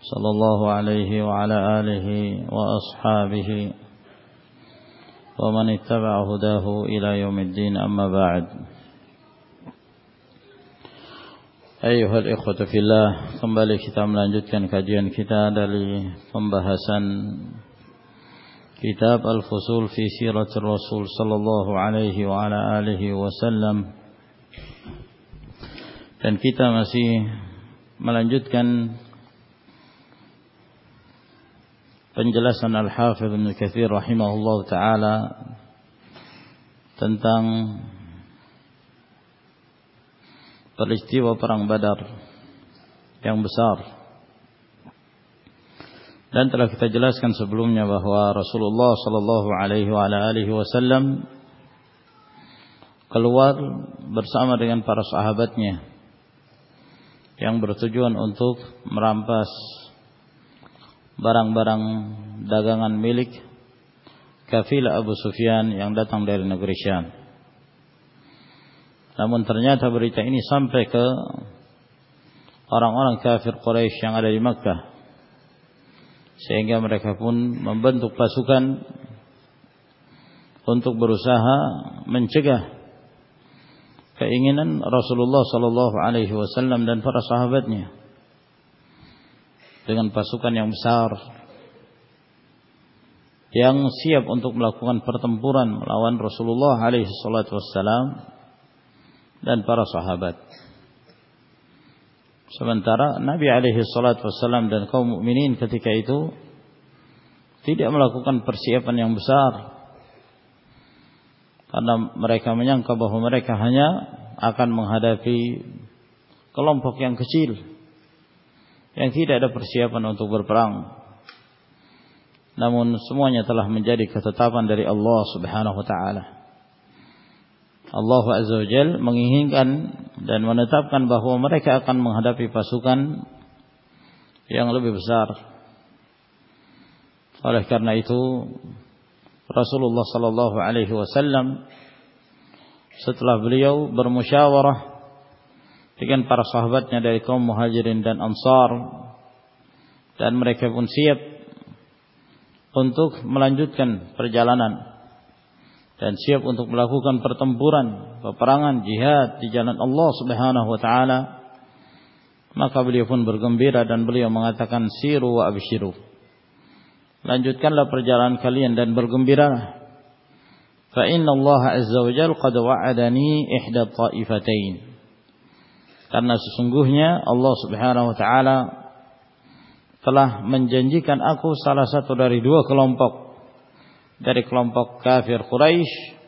صلى الله عليه وعلى آله وأصحابه ومن اتبع هداه إلى يوم الدين. أما بعد أيها الإخوة في الله ثم بالكتاب لنجدكم كجين كتاب لفنبهسا كتاب الفصول في سيرة الرسول صلى الله عليه وعلى آله وسلم كان كتاب kita masih melanjutkan penjelasan Al-Hafidh Ibn Kathir rahimahullah taala tentang peristiwa perang Badar yang besar. Dan telah kita jelaskan sebelumnya bahwa Rasulullah sallallahu alaihi wasallam keluar bersama dengan para sahabatnya yang bertujuan untuk merampas barang-barang dagangan milik kafilah Abu Sufyan yang datang dari negeri Syam. Namun ternyata berita ini sampai ke orang-orang kafir Quraisy yang ada di Makkah. Sehingga mereka pun membentuk pasukan untuk berusaha mencegah keinginan Rasulullah sallallahu alaihi wasallam dan para sahabatnya dengan pasukan yang besar yang siap untuk melakukan pertempuran melawan Rasulullah alaihi salatu wassalam dan para sahabat. Sementara Nabi alaihi salatu wassalam dan kaum mukminin ketika itu tidak melakukan persiapan yang besar karena mereka menyangka bahwa mereka hanya akan menghadapi kelompok yang kecil yang tidak ada persiapan untuk berperang. Namun semuanya telah menjadi ketetapan dari Allah Subhanahu wa taala. Allah Azza wa Jal menginginkan dan menetapkan bahwa mereka akan menghadapi pasukan yang lebih besar. Oleh karena itu Rasulullah sallallahu alaihi wasallam setelah beliau bermusyawarah dengan para sahabatnya dari kaum muhajirin dan ansar dan mereka pun siap untuk melanjutkan perjalanan dan siap untuk melakukan pertempuran, peperangan, jihad di jalan Allah Subhanahu wa taala. Maka beliau pun bergembira dan beliau mengatakan siru wa abshiru. Lanjutkanlah perjalanan kalian dan bergembiralah. Fa inna Allah azza wa jalla qad wa'adani ihda ta'ifatain. Karena sesungguhnya Allah Subhanahu wa taala telah menjanjikan aku salah satu dari dua kelompok dari kelompok kafir Quraisy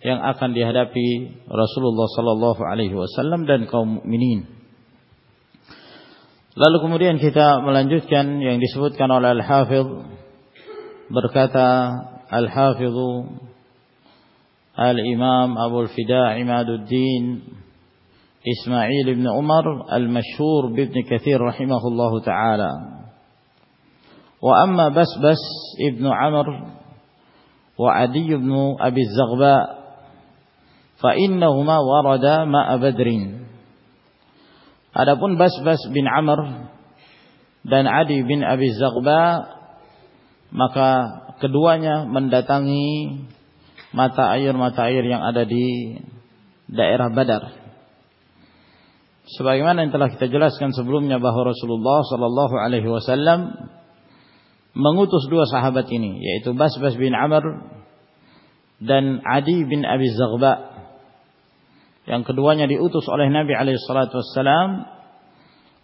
yang akan dihadapi Rasulullah sallallahu alaihi wasallam dan kaum mukminin. Lalu kemudian kita melanjutkan yang disebutkan oleh Al-Hafidh berkata Al-Hafidh Al-Imam Abu Al-Fida Imaduddin إسماعيل بن عمر المشهور بابن كثير رحمه الله تعالى وأما بسبس ابن عمر وعدي بن أبي الزغباء فإنهما وردا ماء بدر Adapun Basbas bin Amr dan Adi bin Abi Zaghba maka keduanya mendatangi mata air-mata air yang ada di daerah Badar. Sebagaimana yang telah kita jelaskan sebelumnya bahwa Rasulullah sallallahu alaihi wasallam mengutus dua sahabat ini yaitu Basbas bin Amr dan Adi bin Abi Zaghba. Yang keduanya diutus oleh Nabi alaihi salatu wasallam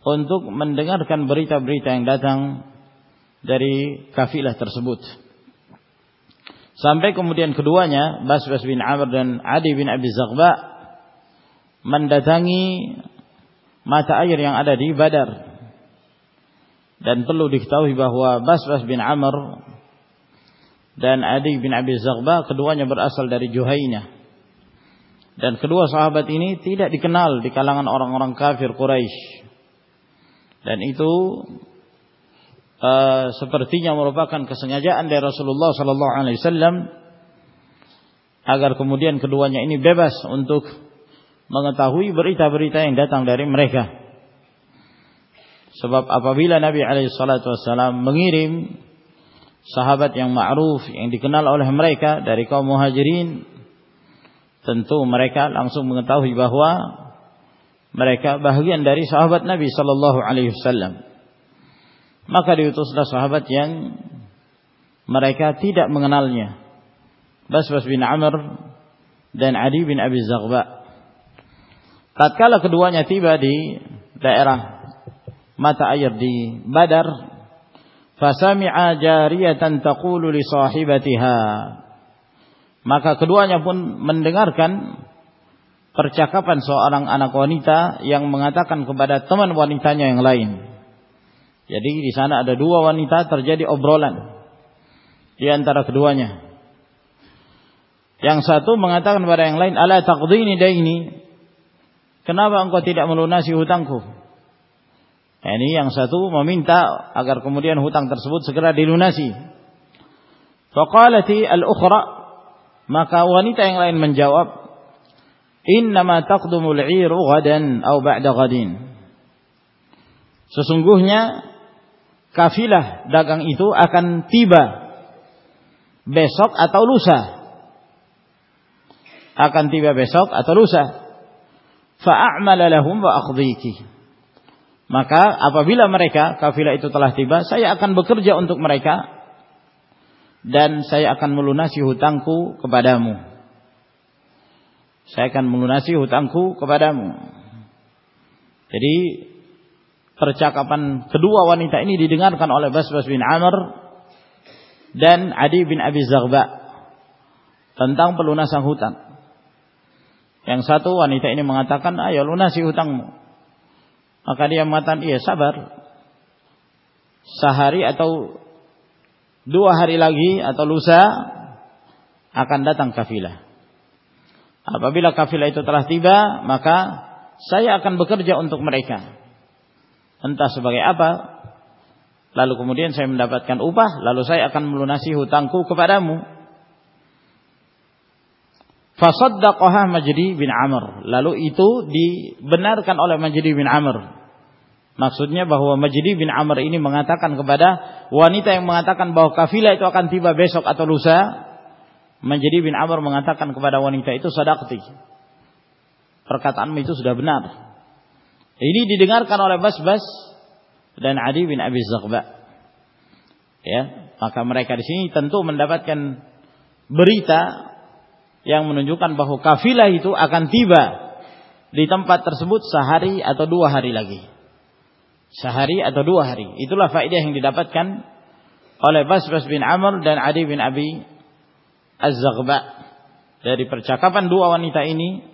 untuk mendengarkan berita-berita yang datang dari kafilah tersebut. Sampai kemudian keduanya Basbas bin Amr dan Adi bin Abi Zaghba mendatangi mata air yang ada di Badar. dan perlu diketahui bahwa Bas-Bas bin Amr dan Adi bin Abi Zaghba keduanya berasal dari Juhainah. Dan kedua sahabat ini tidak dikenal di kalangan orang-orang kafir Quraisy. Dan itu uh, sepertinya merupakan kesengajaan dari Rasulullah sallallahu alaihi wasallam agar kemudian keduanya ini bebas untuk mengetahui berita-berita yang datang dari mereka. Sebab apabila Nabi wasallam mengirim sahabat yang ma'ruf yang dikenal oleh mereka dari kaum muhajirin tentu mereka langsung mengetahui bahwa mereka bahagian dari sahabat Nabi sallallahu alaihi wasallam. Maka diutuslah sahabat yang mereka tidak mengenalnya. Basbas bin Amr dan Adi bin Abi Zaghba. Tatkala keduanya tiba di daerah mata air di Badar fasami'a jariyatan taqulu li sahibatiha. Maka keduanya pun mendengarkan percakapan seorang anak wanita yang mengatakan kepada teman wanitanya yang lain. Jadi di sana ada dua wanita terjadi obrolan di antara keduanya. Yang satu mengatakan kepada yang lain ala taqdini daini kenapa engkau tidak melunasi hutangku ini yang satu meminta agar kemudian hutang tersebut segera dilunasi. Faqalati al-ukhra maka wanita yang lain menjawab, "Innama taqdumul 'iru ghadan aw ba'da ghadin." Sesungguhnya kafilah dagang itu akan tiba besok atau lusa. Akan tiba besok atau lusa. Fa'amala lahum wa. Maka apabila mereka kafilah itu telah tiba, saya akan bekerja untuk mereka dan saya akan melunasi hutangku kepadamu. Saya akan melunasi hutangku kepadamu. Jadi percakapan kedua wanita ini didengarkan oleh Basbas bin Amr dan Adi bin Abi Zaghba tentang pelunasan hutang. Yang satu wanita ini mengatakan, ayo lunasi hutangmu. Maka dia mengatakan, iya sabar. Sehari atau dua hari lagi atau lusa akan datang kafilah. Apabila kafilah itu telah tiba, maka saya akan bekerja untuk mereka. Entah sebagai apa. Lalu kemudian saya mendapatkan upah, lalu saya akan melunasi hutangku kepadamu. Fasaddaqaha Majdi bin Amr. Lalu itu dibenarkan oleh Majdi bin Amr. Maksudnya bahwa Majdi bin Amr ini mengatakan kepada wanita yang mengatakan bahwa kafilah itu akan tiba besok atau lusa. Majdi bin Amr mengatakan kepada wanita itu sadaqti. Perkataanmu itu sudah benar. Ini didengarkan oleh Basbas dan Adi bin Abi Zaghba. Ya, maka mereka di sini tentu mendapatkan berita yang menunjukkan bahwa kafilah itu akan tiba di tempat tersebut sehari atau dua hari lagi sehari atau dua hari. Itulah faedah yang didapatkan oleh Basbas bin Amr dan Adi bin Abi Az-Zaghba dari percakapan dua wanita ini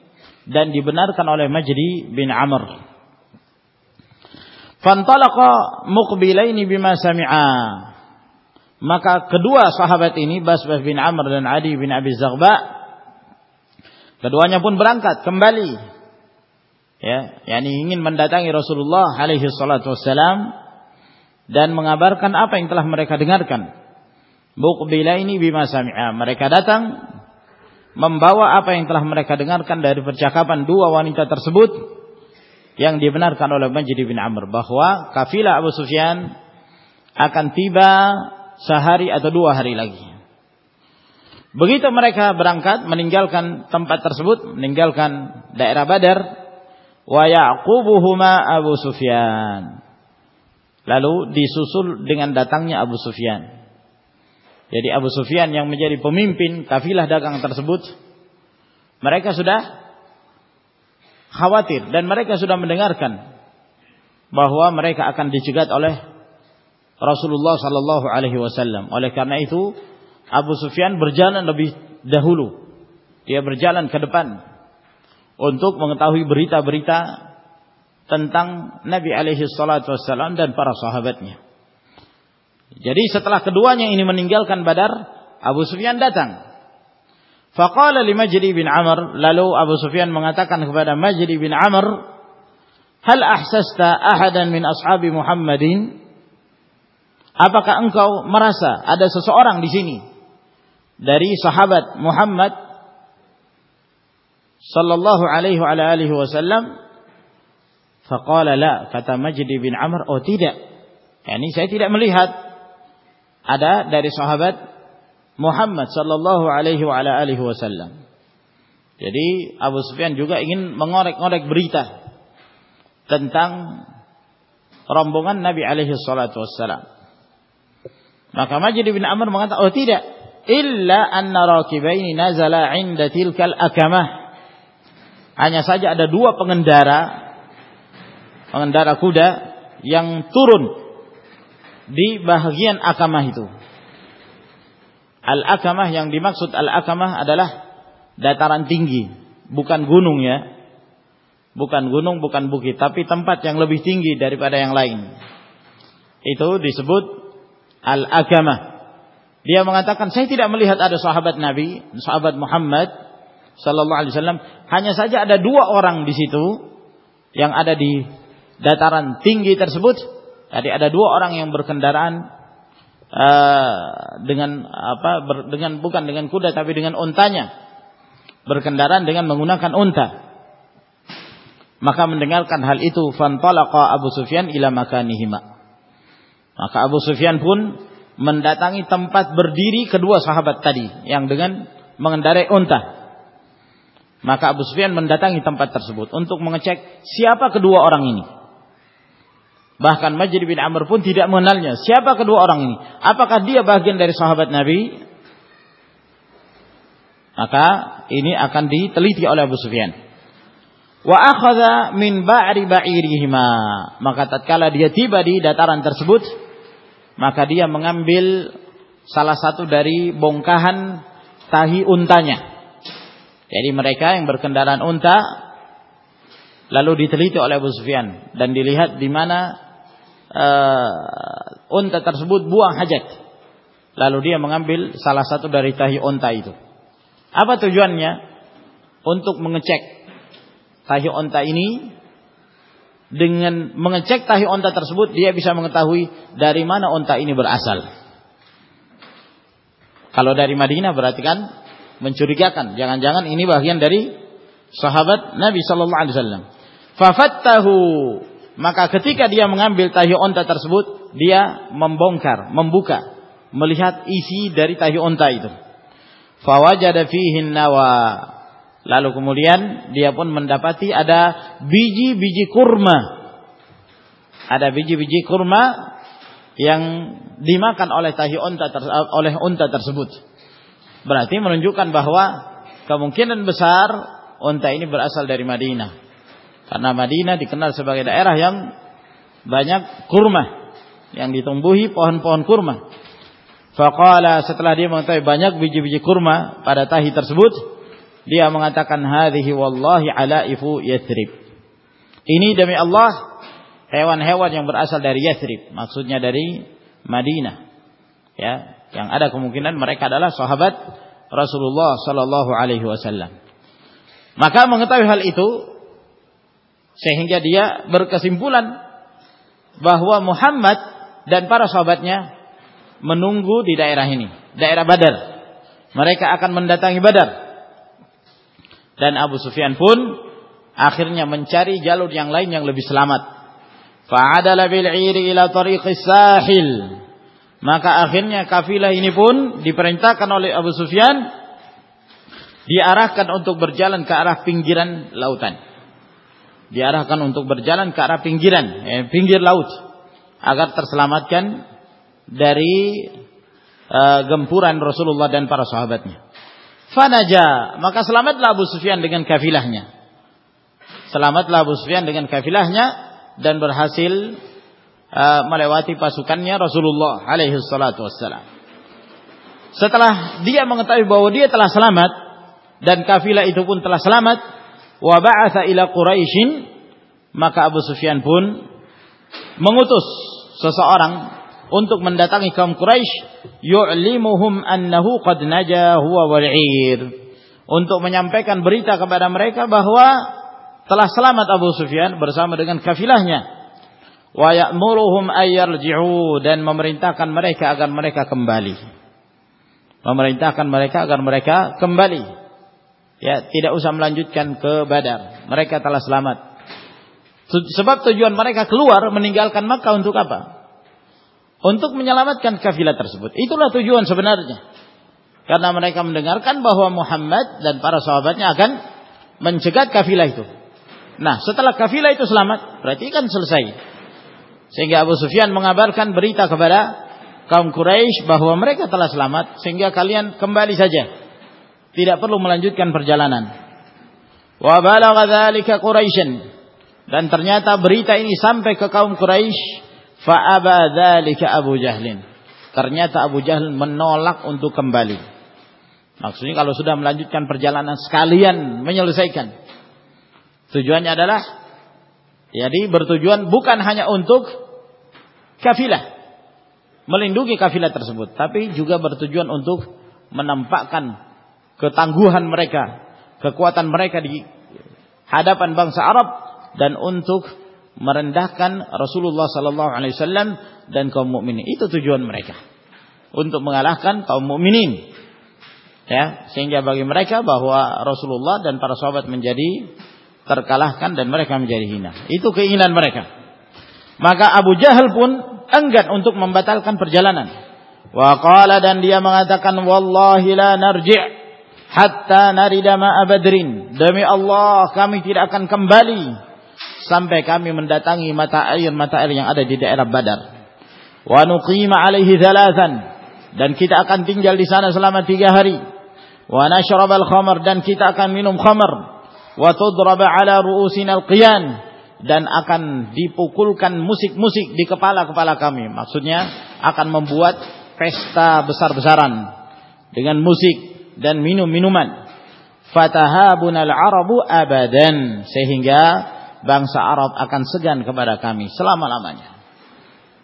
dan dibenarkan oleh Majdi bin Amr. Fantalaqa muqbilaini bima sami'a. Maka kedua sahabat ini Basbas bin Amr dan Adi bin Abi Zaghba keduanya pun berangkat kembali. Ya yakni ingin mendatangi Rasulullah alaihi salatu wassalam dan mengabarkan apa yang telah mereka dengarkan. Ini bima sami'a. Mereka datang membawa apa yang telah mereka dengarkan dari percakapan dua wanita tersebut yang dibenarkan oleh Majid bin Amr bahwa kafilah Abu Sufyan akan tiba sehari atau dua hari lagi. Begitu mereka berangkat meninggalkan tempat tersebut, meninggalkan daerah Badar, wa yaqubuhuma Abu Sufyan. Lalu disusul dengan datangnya Abu Sufyan. Jadi Abu Sufyan yang menjadi pemimpin kafilah dagang tersebut, mereka sudah khawatir dan mereka sudah mendengarkan bahwa mereka akan dicegat oleh Rasulullah sallallahu alaihi wasallam. Oleh karena itu, Abu Sufyan berjalan lebih dahulu. Dia berjalan ke depan untuk mengetahui berita-berita tentang Nabi alaihi salatu wassalam dan para sahabatnya. Jadi setelah keduanya ini meninggalkan Badar, Abu Sufyan datang. Faqala li Majdi bin Amr, lalu Abu Sufyan mengatakan kepada Majdi bin Amr, "Hal ahsasta ahadan min ashabi Muhammadin?" Apakah engkau merasa ada seseorang di sini dari sahabat Muhammad sallallahu alaihi wa alihi wasallam? Faqala la, kata Majdi bin Amr, "Oh tidak." Yani saya tidak melihat ada dari sahabat Muhammad sallallahu alaihi wa alihi wasallam. Jadi Abu Sufyan juga ingin mengorek-ngorek berita tentang rombongan Nabi alaihi salatu wassalam. Maka Majid bin Amr mengatakan, "Oh tidak, illa anna rakibaini nazala 'inda tilkal akamah." Hanya saja ada dua pengendara pengendara kuda yang turun di bahagian akamah itu. Al-akamah yang dimaksud al-akamah adalah dataran tinggi, bukan gunung ya. Bukan gunung, bukan bukit, tapi tempat yang lebih tinggi daripada yang lain. Itu disebut al-akamah. Dia mengatakan, saya tidak melihat ada sahabat Nabi, sahabat Muhammad sallallahu alaihi wasallam, hanya saja ada dua orang di situ yang ada di dataran tinggi tersebut Tadi ada dua orang yang berkendaraan uh, dengan apa? Ber, dengan bukan dengan kuda tapi dengan untanya. Berkendaraan dengan menggunakan unta. Maka mendengarkan hal itu fantalaqa Abu Sufyan ila makanihima. Maka Abu Sufyan pun mendatangi tempat berdiri kedua sahabat tadi yang dengan mengendarai unta. Maka Abu Sufyan mendatangi tempat tersebut untuk mengecek siapa kedua orang ini. Bahkan Majid bin Amr pun tidak mengenalnya. Siapa kedua orang ini? Apakah dia bagian dari sahabat Nabi? Maka ini akan diteliti oleh Abu Sufyan. Wa akhadha min ba'ri ba'irihima. Maka tatkala dia tiba di dataran tersebut, maka dia mengambil salah satu dari bongkahan tahi untanya. Jadi mereka yang berkendaraan unta lalu diteliti oleh Abu Sufyan dan dilihat di mana uh, unta tersebut buang hajat. Lalu dia mengambil salah satu dari tahi unta itu. Apa tujuannya? Untuk mengecek tahi unta ini dengan mengecek tahi unta tersebut dia bisa mengetahui dari mana unta ini berasal. Kalau dari Madinah berarti kan mencurigakan, jangan-jangan ini bagian dari sahabat Nabi sallallahu alaihi wasallam. Fafattahu maka ketika dia mengambil tahi onta tersebut, dia membongkar, membuka, melihat isi dari tahi onta itu. Fawajada fihi nawa. Lalu kemudian dia pun mendapati ada biji-biji kurma. Ada biji-biji kurma yang dimakan oleh tahi onta oleh onta tersebut. Berarti menunjukkan bahwa kemungkinan besar onta ini berasal dari Madinah. Karena Madinah dikenal sebagai daerah yang banyak kurma yang ditumbuhi pohon-pohon kurma. Faqala setelah dia mengetahui banyak biji-biji kurma pada tahi tersebut, dia mengatakan hadhihi wallahi alaifu Yathrib. Ini demi Allah hewan-hewan yang berasal dari Yathrib, maksudnya dari Madinah. Ya, yang ada kemungkinan mereka adalah sahabat Rasulullah sallallahu alaihi wasallam. Maka mengetahui hal itu, sehingga dia berkesimpulan bahwa Muhammad dan para sahabatnya menunggu di daerah ini, daerah Badar. Mereka akan mendatangi Badar. Dan Abu Sufyan pun akhirnya mencari jalur yang lain yang lebih selamat. Fa'adala bil ila tariqis sahil. Maka akhirnya kafilah ini pun diperintahkan oleh Abu Sufyan diarahkan untuk berjalan ke arah pinggiran lautan diarahkan untuk berjalan ke arah pinggiran, eh, pinggir laut agar terselamatkan dari uh, gempuran Rasulullah dan para sahabatnya. Fanaja, maka selamatlah Abu Sufyan dengan kafilahnya. Selamatlah Abu Sufyan dengan kafilahnya dan berhasil uh, melewati pasukannya Rasulullah alaihi salatu wassalam. Setelah dia mengetahui bahwa dia telah selamat dan kafilah itu pun telah selamat, wa ba'atha ila Quraisyin maka Abu Sufyan pun mengutus seseorang untuk mendatangi kaum Quraisy yu'limuhum annahu qad naja huwa wal'ir. Untuk menyampaikan berita kepada mereka bahwa telah selamat Abu Sufyan bersama dengan kafilahnya. Wa ya'muruhum ayyarji'u dan memerintahkan mereka agar mereka kembali. Memerintahkan mereka agar mereka kembali. Ya tidak usah melanjutkan ke Badar. Mereka telah selamat. Sebab tujuan mereka keluar meninggalkan Makkah untuk apa untuk menyelamatkan kafilah tersebut. Itulah tujuan sebenarnya. Karena mereka mendengarkan bahwa Muhammad dan para sahabatnya akan mencegat kafilah itu. Nah, setelah kafilah itu selamat, berarti kan selesai. Sehingga Abu Sufyan mengabarkan berita kepada kaum Quraisy bahwa mereka telah selamat, sehingga kalian kembali saja. Tidak perlu melanjutkan perjalanan. Wa balagha dzalika Quraisyan. Dan ternyata berita ini sampai ke kaum Quraisy Fa'aba dzalika Abu Jahlin. Ternyata Abu Jahal menolak untuk kembali. Maksudnya kalau sudah melanjutkan perjalanan sekalian menyelesaikan. Tujuannya adalah jadi bertujuan bukan hanya untuk kafilah melindungi kafilah tersebut, tapi juga bertujuan untuk menampakkan ketangguhan mereka, kekuatan mereka di hadapan bangsa Arab dan untuk merendahkan Rasulullah sallallahu alaihi wasallam dan kaum mukminin. Itu tujuan mereka. Untuk mengalahkan kaum mukminin. Ya, sehingga bagi mereka bahwa Rasulullah dan para sahabat menjadi terkalahkan dan mereka menjadi hina. Itu keinginan mereka. Maka Abu Jahal pun enggan untuk membatalkan perjalanan. Wa qala dan dia mengatakan wallahi la narji' hatta narida ma'a badrin. Demi Allah kami tidak akan kembali sampai kami mendatangi mata air-mata air yang ada di daerah Badar. Wa nuqima alaihi thalathan dan kita akan tinggal di sana selama tiga hari. Wa nashrabal khamar dan kita akan minum khamar. Wa tudraba ala ru'usina al-qiyan dan akan dipukulkan musik-musik di kepala-kepala kami. Maksudnya akan membuat pesta besar-besaran dengan musik dan minum-minuman. Fatahabunal arabu abadan sehingga bangsa Arab akan segan kepada kami selama-lamanya.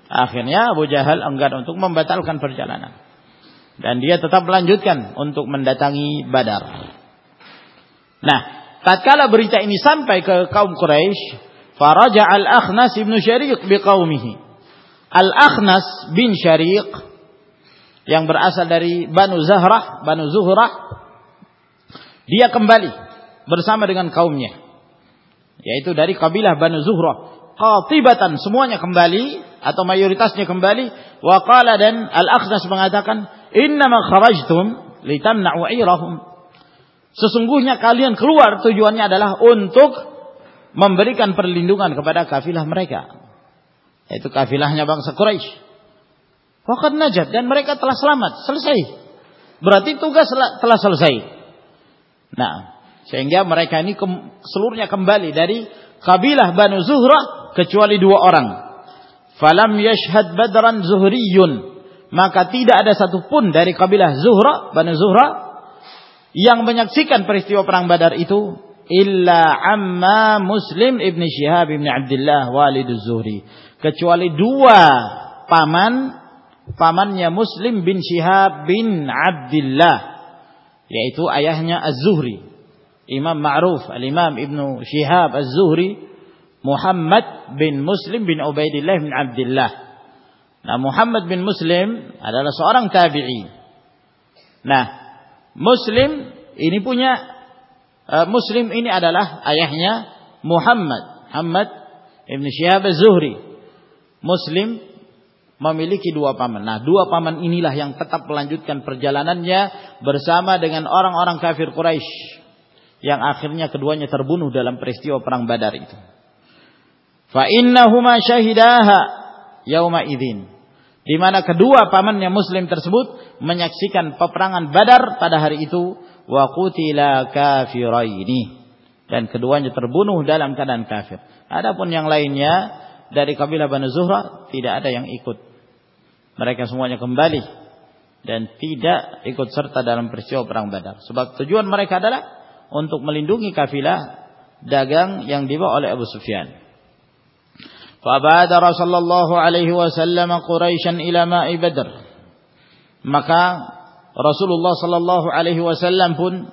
Akhirnya Abu Jahal enggan untuk membatalkan perjalanan. Dan dia tetap melanjutkan untuk mendatangi Badar. Nah, tatkala berita ini sampai ke kaum Quraisy, faraja al-Akhnas ibnu Syariq biqaumihi. Al-Akhnas bin Syariq yang berasal dari Banu Zahrah, Banu Zuhrah, dia kembali bersama dengan kaumnya yaitu dari kabilah Banu Zuhrah. Qatibatan semuanya kembali atau mayoritasnya kembali. Wa qala dan al-akhnas mengatakan innama kharajtum litamna'u irahum. Sesungguhnya kalian keluar tujuannya adalah untuk memberikan perlindungan kepada kafilah mereka. Yaitu kafilahnya bangsa Quraisy. Waqad najat dan mereka telah selamat selesai. Berarti tugas telah selesai. Nah sehingga mereka ini seluruhnya kembali dari kabilah Banu Zuhrah kecuali dua orang. Falam yashhad badran zuhriyun. Maka tidak ada satupun dari kabilah Zuhra, Banu Zuhra yang menyaksikan peristiwa perang Badar itu illa amma Muslim ibn Syihab ibn Abdullah walid Zuhri. Kecuali dua paman pamannya Muslim bin Syihab bin Abdullah yaitu ayahnya Az-Zuhri Imam Ma'ruf Al-Imam Ibnu Shihab Az-Zuhri Muhammad bin Muslim bin Ubaidillah bin Abdullah. Nah, Muhammad bin Muslim adalah seorang tabi'i. Nah, Muslim ini punya uh, Muslim ini adalah ayahnya Muhammad, Muhammad Ibn Shihab Az-Zuhri. Muslim memiliki dua paman. Nah, dua paman inilah yang tetap melanjutkan perjalanannya bersama dengan orang-orang kafir Quraisy yang akhirnya keduanya terbunuh dalam peristiwa perang Badar itu. Fa innahuma syahidaha yauma idzin. Di mana kedua pamannya muslim tersebut menyaksikan peperangan Badar pada hari itu wa qutila kafiraini dan keduanya terbunuh dalam keadaan kafir. Adapun yang lainnya dari kabilah Banu Zuhra tidak ada yang ikut. Mereka semuanya kembali dan tidak ikut serta dalam peristiwa perang Badar. Sebab tujuan mereka adalah untuk melindungi kafilah dagang yang dibawa oleh Abu Sufyan. Fabadara sallallahu alaihi wasallam Quraisyan ila ma'i Badr. Maka Rasulullah sallallahu alaihi wasallam pun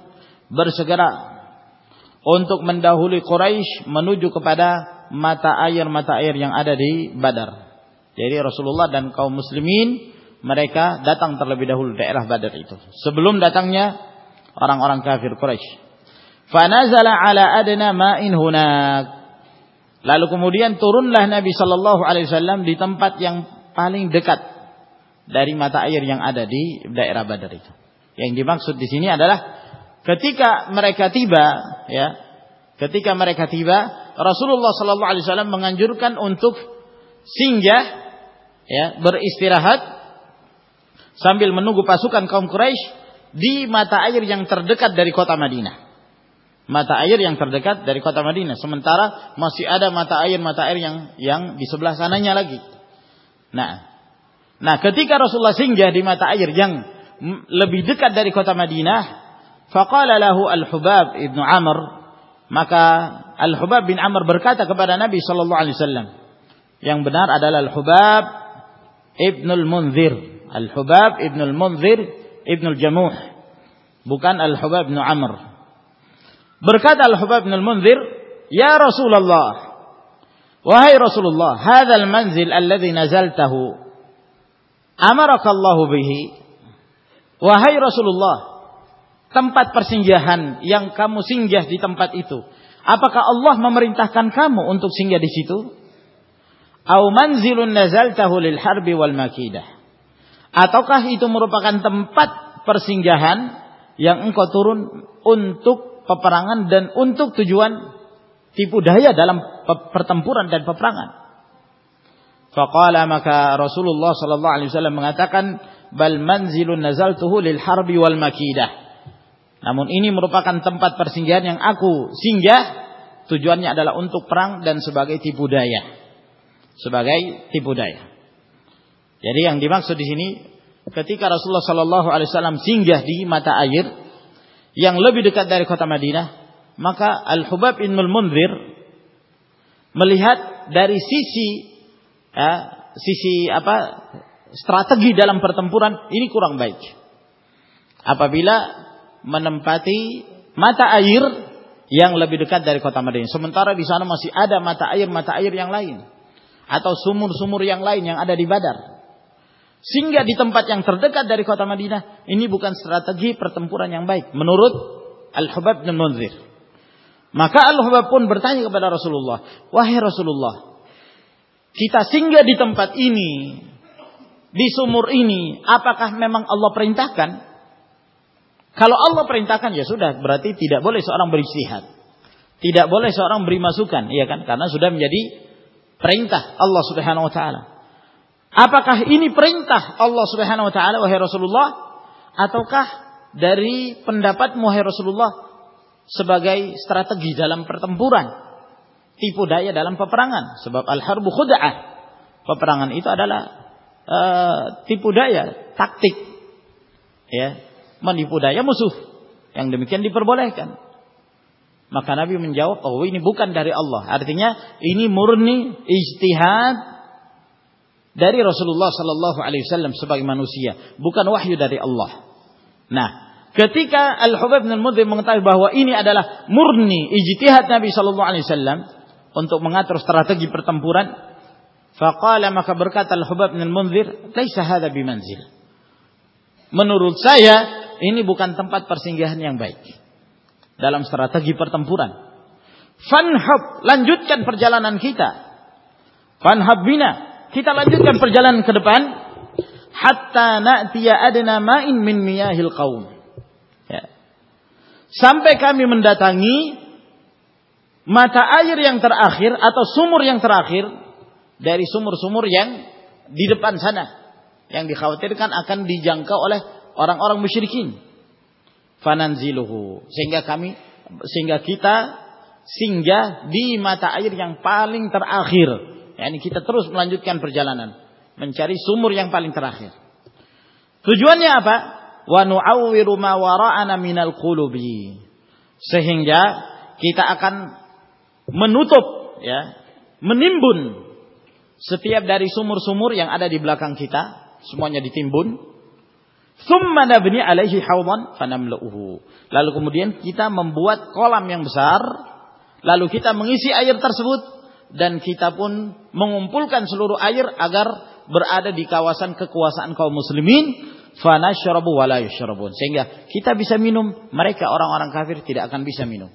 bersegera untuk mendahului Quraisy menuju kepada mata air-mata air yang ada di Badar. Jadi Rasulullah dan kaum muslimin mereka datang terlebih dahulu daerah Badar itu. Sebelum datangnya orang-orang kafir Quraisy. Fanazala ala adna ma'in hunak. Lalu kemudian turunlah Nabi sallallahu alaihi wasallam di tempat yang paling dekat dari mata air yang ada di daerah Badar itu. Yang dimaksud di sini adalah ketika mereka tiba ya ketika mereka tiba Rasulullah sallallahu alaihi wasallam menganjurkan untuk singgah ya beristirahat sambil menunggu pasukan kaum Quraisy di mata air yang terdekat dari kota Madinah. Mata air yang terdekat dari kota Madinah. Sementara masih ada mata air mata air yang yang di sebelah sananya lagi. Nah, nah ketika Rasulullah singgah di mata air yang lebih dekat dari kota Madinah, Faqala lahu Al-Hubab ibnu Amr. Maka Al-Hubab bin Amr berkata kepada Nabi sallallahu alaihi wasallam, yang benar adalah Al-Hubab ibnu Al-Munzir. Al-Hubab ibnu Al-Munzir ibnu Al-Jamuh. Bukan Al-Hubab bin Amr. Berkata Al-Hubab bin Al-Munzir, "Ya Rasulullah, wahai Rasulullah, hadzal manzil alladhi nazaltahu amaraka Allah bihi." Wahai Rasulullah, tempat persinggahan yang kamu singgah di tempat itu, apakah Allah memerintahkan kamu untuk singgah di situ? Au manzilun nazaltahu lil harbi wal makidah. Ataukah itu merupakan tempat persinggahan yang engkau turun untuk peperangan dan untuk tujuan tipu daya dalam pertempuran dan peperangan? Faqala maka Rasulullah sallallahu alaihi wasallam mengatakan bal manzilun nazaltuhu lil harbi wal makidah namun ini merupakan tempat persinggahan yang aku singgah tujuannya adalah untuk perang dan sebagai tipu daya. Sebagai tipu daya. Jadi yang dimaksud di sini ketika Rasulullah Shallallahu alaihi wasallam singgah di mata air yang lebih dekat dari kota Madinah, maka Al-Hubab bin Munzir melihat dari sisi ya, sisi apa strategi dalam pertempuran ini kurang baik. Apabila menempati mata air yang lebih dekat dari kota Madinah. Sementara di sana masih ada mata air mata air yang lain atau sumur-sumur yang lain yang ada di Badar. Sehingga di tempat yang terdekat dari kota Madinah ini bukan strategi pertempuran yang baik menurut Al-Hubab bin Munzir. Maka Al-Hubab pun bertanya kepada Rasulullah, "Wahai Rasulullah, kita singgah di tempat ini, di sumur ini, apakah memang Allah perintahkan?" Kalau Allah perintahkan ya sudah, berarti tidak boleh seorang beristihad. Tidak boleh seorang beri masukan, iya kan? Karena sudah menjadi perintah Allah Subhanahu wa taala. Apakah ini perintah Allah Subhanahu wa taala wahai Rasulullah ataukah dari pendapat wahai Rasulullah sebagai strategi dalam pertempuran, tipu daya dalam peperangan? Sebab al-harbu khuda'ah. Peperangan itu adalah uh, tipu daya, taktik. Ya, menipu daya musuh. Yang demikian diperbolehkan. Maka Nabi menjawab, oh ini bukan dari Allah. Artinya ini murni ijtihad dari Rasulullah Sallallahu Alaihi Wasallam sebagai manusia, bukan wahyu dari Allah. Nah, ketika Al Hubab bin Mudhim mengetahui bahwa ini adalah murni ijtihad Nabi Sallallahu Alaihi Wasallam untuk mengatur strategi pertempuran, faqala maka berkata Al Hubab bin Munzir, "Laisa hadza bimanzil." Menurut saya ini bukan tempat persinggahan yang baik dalam strategi pertempuran. Fanhab, lanjutkan perjalanan kita. Fanhab bina, kita lanjutkan perjalanan ke depan hatta na'tiya adna ma'in min miyahil qaum. Ya. Sampai kami mendatangi mata air yang terakhir atau sumur yang terakhir dari sumur-sumur yang di depan sana yang dikhawatirkan akan dijangkau oleh orang-orang musyrikin. Fananziluhu. Sehingga kami sehingga kita singgah di mata air yang paling terakhir. Yani kita terus melanjutkan perjalanan mencari sumur yang paling terakhir. Tujuannya apa? Wa nu'awwiru ma wara'ana minal. Sehingga kita akan menutup ya, menimbun Setiap dari sumur-sumur yang ada di belakang kita, semuanya ditimbun. Thumma nabni alaihi hawdan fanamlu'uhu. Lalu kemudian kita membuat kolam yang besar, lalu kita mengisi air tersebut dan kita pun mengumpulkan seluruh air agar berada di kawasan kekuasaan kaum muslimin fanashrabu wa la yushrabun sehingga kita bisa minum mereka orang-orang kafir tidak akan bisa minum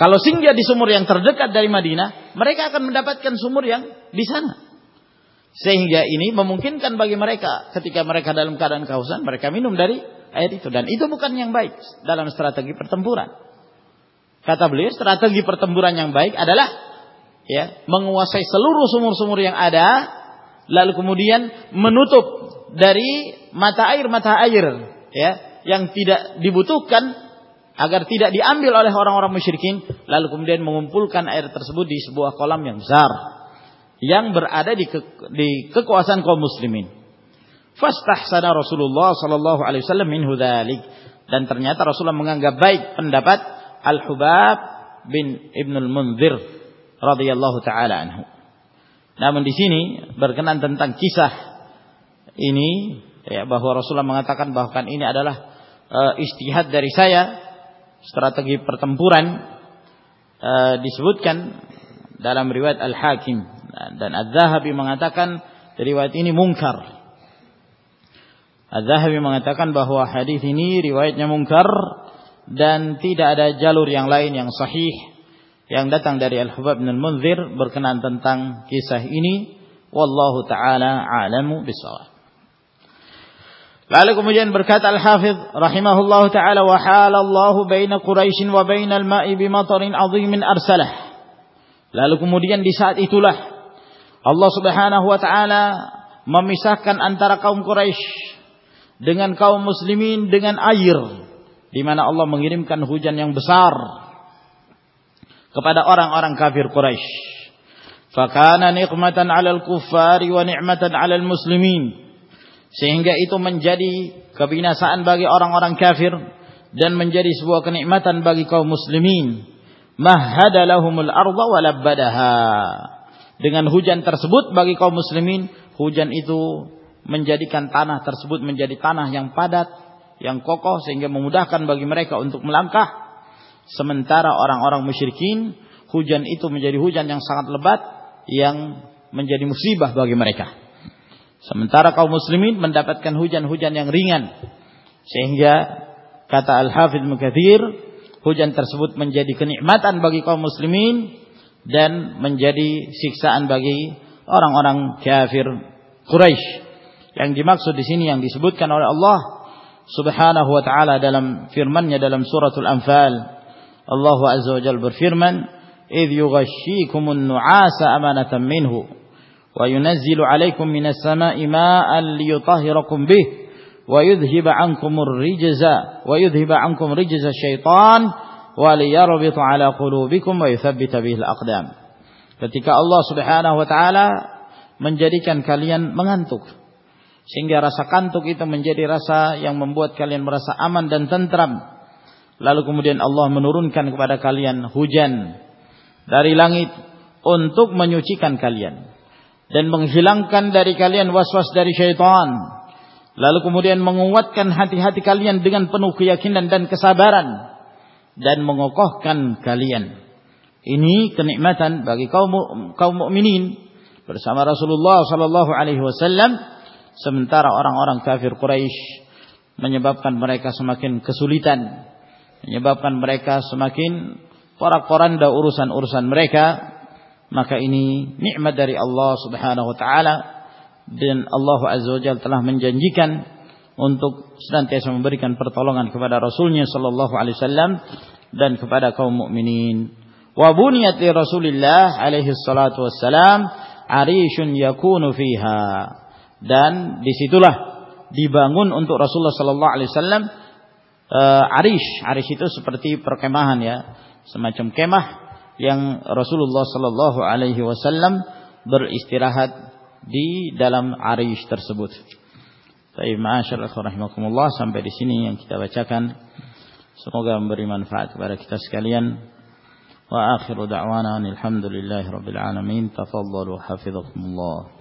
kalau singgah di sumur yang terdekat dari Madinah, mereka akan mendapatkan sumur yang di sana. Sehingga ini memungkinkan bagi mereka ketika mereka dalam keadaan kehausan, mereka minum dari air itu. Dan itu bukan yang baik dalam strategi pertempuran. Kata beliau, strategi pertempuran yang baik adalah ya menguasai seluruh sumur-sumur yang ada, lalu kemudian menutup dari mata air mata air ya yang tidak dibutuhkan agar tidak diambil oleh orang-orang musyrikin lalu kemudian mengumpulkan air tersebut di sebuah kolam yang besar yang berada di, ke, di kekuasaan kaum muslimin. Fastahsana Rasulullah sallallahu alaihi wasallam dzalik dan ternyata Rasulullah menganggap baik pendapat Al-Hubab bin Ibnul Munzir radhiyallahu taala anhu. Namun di sini berkenan tentang kisah ini ya bahwa Rasulullah mengatakan bahkan ini adalah uh, istihad dari saya strategi pertempuran uh, disebutkan dalam riwayat Al-Hakim dan Az-Zahabi mengatakan riwayat ini mungkar. Az-Zahabi mengatakan bahwa hadis ini riwayatnya mungkar dan tidak ada jalur yang lain yang sahih yang datang dari Al-Hubab bin Al-Munzir berkenaan tentang kisah ini wallahu taala alamu bisawab. Lalu kemudian berkata Al-Hafidh rahimahullahu taala wa halallahu baina Quraisy wa baina al-ma'i bi matarin 'azimin arsalah. Lalu kemudian di saat itulah Allah Subhanahu wa taala memisahkan antara kaum Quraisy dengan kaum muslimin dengan air di mana Allah mengirimkan hujan yang besar kepada orang-orang kafir Quraisy. Fakana nikmatan 'alal kuffari wa ni'matan 'alal muslimin. Sehingga itu menjadi kebinasaan bagi orang-orang kafir dan menjadi sebuah kenikmatan bagi kaum muslimin. Mahhada lahumul arda wa labbadaha. Dengan hujan tersebut bagi kaum muslimin, hujan itu menjadikan tanah tersebut menjadi tanah yang padat, yang kokoh sehingga memudahkan bagi mereka untuk melangkah. Sementara orang-orang musyrikin, hujan itu menjadi hujan yang sangat lebat yang menjadi musibah bagi mereka. Sementara kaum muslimin mendapatkan hujan-hujan yang ringan. Sehingga kata Al-Hafidh Mukathir, hujan tersebut menjadi kenikmatan bagi kaum muslimin dan menjadi siksaan bagi orang-orang kafir Quraisy. Yang dimaksud di sini yang disebutkan oleh Allah Subhanahu wa taala dalam firman-Nya dalam suratul Anfal. Allah Azza wa Jalla berfirman, "Idh yughashshikumun nu'asa amanatan minhu." وينزل عليكم من السماء ماء ليطهركم به ويذهب عنكم الرجز ويذهب عنكم رجز الشيطان وليربط على قلوبكم ويثبت به الأقدام ketika Allah Subhanahu wa taala menjadikan kalian mengantuk sehingga rasa kantuk itu menjadi rasa yang membuat kalian merasa aman dan tentram. Lalu kemudian Allah menurunkan kepada kalian hujan dari langit untuk menyucikan kalian. Dan menghilangkan dari kalian was-was dari syaitan. Lalu kemudian menguatkan hati-hati kalian dengan penuh keyakinan dan kesabaran. Dan mengokohkan kalian. Ini kenikmatan bagi kaum kaum mukminin. Bersama Rasulullah sallallahu alaihi wasallam sementara orang-orang kafir Quraisy menyebabkan mereka semakin kesulitan, menyebabkan mereka semakin porak-poranda urusan-urusan mereka maka ini nikmat dari Allah Subhanahu wa taala dan Allah Azza wa Jalla telah menjanjikan untuk senantiasa memberikan pertolongan kepada Rasulnya sallallahu alaihi wasallam dan kepada kaum mukminin. Wa Rasulillah alaihi salatu wassalam arishun yakunu fiha. Dan di situlah dibangun untuk Rasulullah sallallahu alaihi wasallam uh, arish. Arish itu seperti perkemahan ya, semacam kemah yang Rasulullah sallallahu alaihi wasallam beristirahat di dalam arish tersebut. Rahimakumullah sampai di sini yang kita bacakan. Semoga memberi manfaat kepada kita sekalian. Wa akhiru da'wana alhamdulillahi rabbil alamin. Tafadhalu hafidhakumullah.